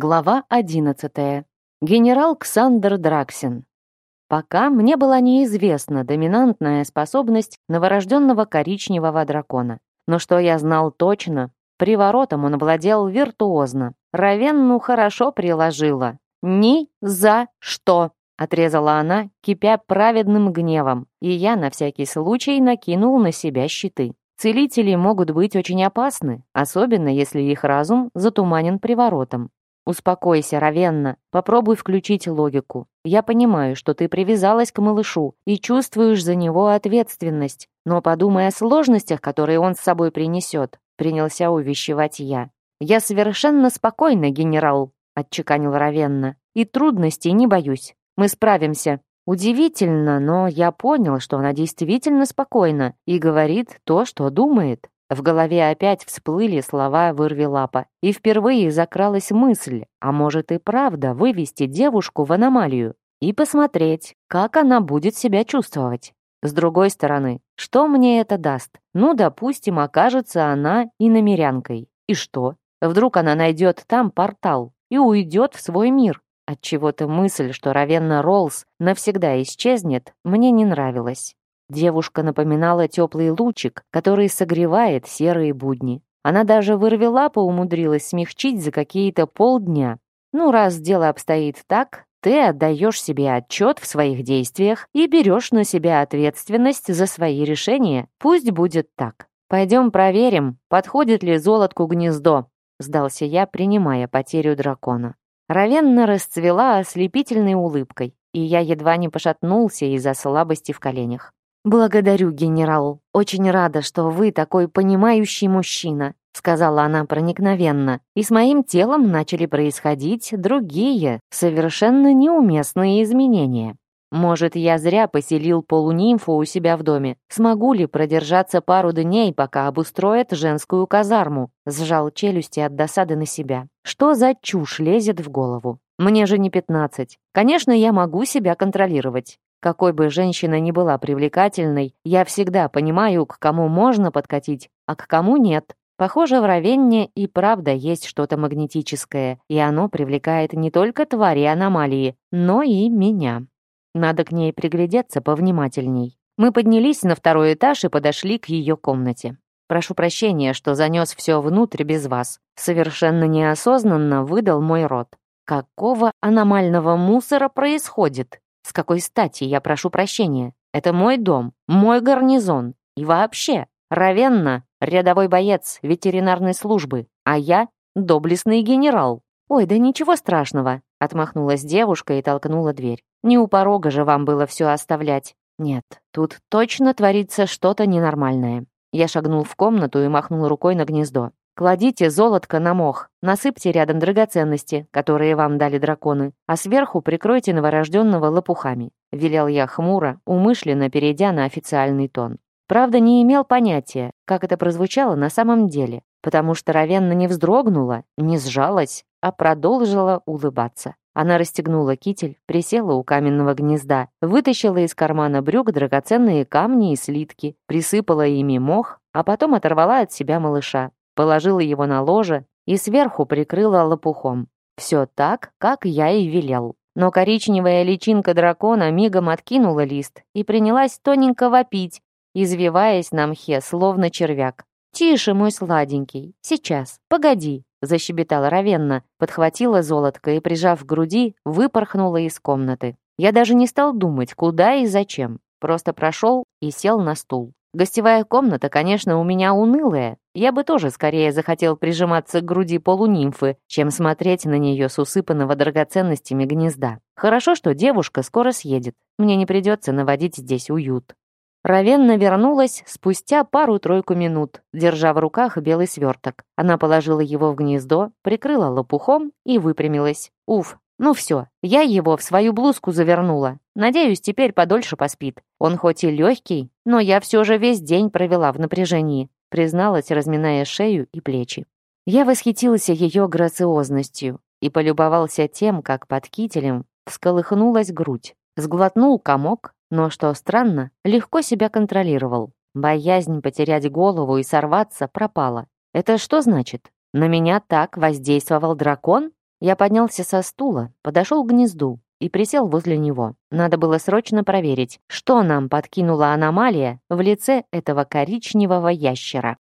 Глава 11. Генерал Ксандр Драксин. Пока мне была неизвестна доминантная способность новорожденного коричневого дракона. Но что я знал точно, приворотом он владел виртуозно. Равенну хорошо приложила. «Ни за что!» — отрезала она, кипя праведным гневом, и я на всякий случай накинул на себя щиты. Целители могут быть очень опасны, особенно если их разум затуманен приворотом. «Успокойся, Равенна. Попробуй включить логику. Я понимаю, что ты привязалась к малышу и чувствуешь за него ответственность, но подумай о сложностях, которые он с собой принесет», — принялся увещевать я. «Я совершенно спокойна, генерал», — отчеканил Равенна. «И трудностей не боюсь. Мы справимся». Удивительно, но я понял, что она действительно спокойна и говорит то, что думает. В голове опять всплыли слова «вырви лапа», и впервые закралась мысль, а может и правда вывести девушку в аномалию и посмотреть, как она будет себя чувствовать. С другой стороны, что мне это даст? Ну, допустим, окажется она иномерянкой. И что? Вдруг она найдет там портал и уйдет в свой мир. Отчего-то мысль, что Равенна Роллс навсегда исчезнет, мне не нравилась. Девушка напоминала теплый лучик, который согревает серые будни. Она даже вырви лапу умудрилась смягчить за какие-то полдня. Ну, раз дело обстоит так, ты отдаешь себе отчет в своих действиях и берешь на себя ответственность за свои решения. Пусть будет так. Пойдем проверим, подходит ли золотку гнездо, сдался я, принимая потерю дракона. Равенна расцвела ослепительной улыбкой, и я едва не пошатнулся из-за слабости в коленях. «Благодарю, генерал. Очень рада, что вы такой понимающий мужчина», сказала она проникновенно, и с моим телом начали происходить другие, совершенно неуместные изменения. Может, я зря поселил полунимфу у себя в доме. Смогу ли продержаться пару дней, пока обустроят женскую казарму? Сжал челюсти от досады на себя. Что за чушь лезет в голову? Мне же не пятнадцать. Конечно, я могу себя контролировать. Какой бы женщина ни была привлекательной, я всегда понимаю, к кому можно подкатить, а к кому нет. Похоже, в Равенне и правда есть что-то магнетическое, и оно привлекает не только твари аномалии, но и меня. Надо к ней приглядеться повнимательней. Мы поднялись на второй этаж и подошли к ее комнате. Прошу прощения, что занес все внутрь без вас. Совершенно неосознанно выдал мой рот. Какого аномального мусора происходит? С какой стати я прошу прощения? Это мой дом, мой гарнизон. И вообще, Равенна — рядовой боец ветеринарной службы, а я — доблестный генерал. «Ой, да ничего страшного», — отмахнулась девушка и толкнула дверь. «Не у порога же вам было все оставлять». «Нет, тут точно творится что-то ненормальное». Я шагнул в комнату и махнул рукой на гнездо. Кладите золотко на мох, насыпьте рядом драгоценности, которые вам дали драконы, а сверху прикройте новорожденного лопухами», — велел я хмуро, умышленно перейдя на официальный тон. Правда, не имел понятия, как это прозвучало на самом деле, потому что Равенна не вздрогнула, не сжалась, а продолжила улыбаться. Она расстегнула китель, присела у каменного гнезда, вытащила из кармана брюк драгоценные камни и слитки, присыпала ими мох, а потом оторвала от себя малыша, положила его на ложе и сверху прикрыла лопухом. Все так, как я и велел. Но коричневая личинка дракона мигом откинула лист и принялась тоненько вопить, извиваясь на мхе, словно червяк. «Тише, мой сладенький, сейчас, погоди», — защебетала Равенна, подхватила золотко и, прижав к груди, выпорхнула из комнаты. Я даже не стал думать, куда и зачем, просто прошел и сел на стул. Гостевая комната, конечно, у меня унылая. Я бы тоже скорее захотел прижиматься к груди полунимфы, чем смотреть на нее с усыпанного драгоценностями гнезда. Хорошо, что девушка скоро съедет. Мне не придется наводить здесь уют. Равенна вернулась спустя пару-тройку минут, держа в руках белый сверток. Она положила его в гнездо, прикрыла лопухом и выпрямилась. Уф, ну все, я его в свою блузку завернула. Надеюсь, теперь подольше поспит. Он хоть и легкий, но я все же весь день провела в напряжении, призналась, разминая шею и плечи. Я восхитился ее грациозностью и полюбовался тем, как под кителем всколыхнулась грудь. Сглотнул комок, но, что странно, легко себя контролировал. Боязнь потерять голову и сорваться пропала. Это что значит? На меня так воздействовал дракон? Я поднялся со стула, подошел к гнезду и присел возле него. Надо было срочно проверить, что нам подкинула аномалия в лице этого коричневого ящера.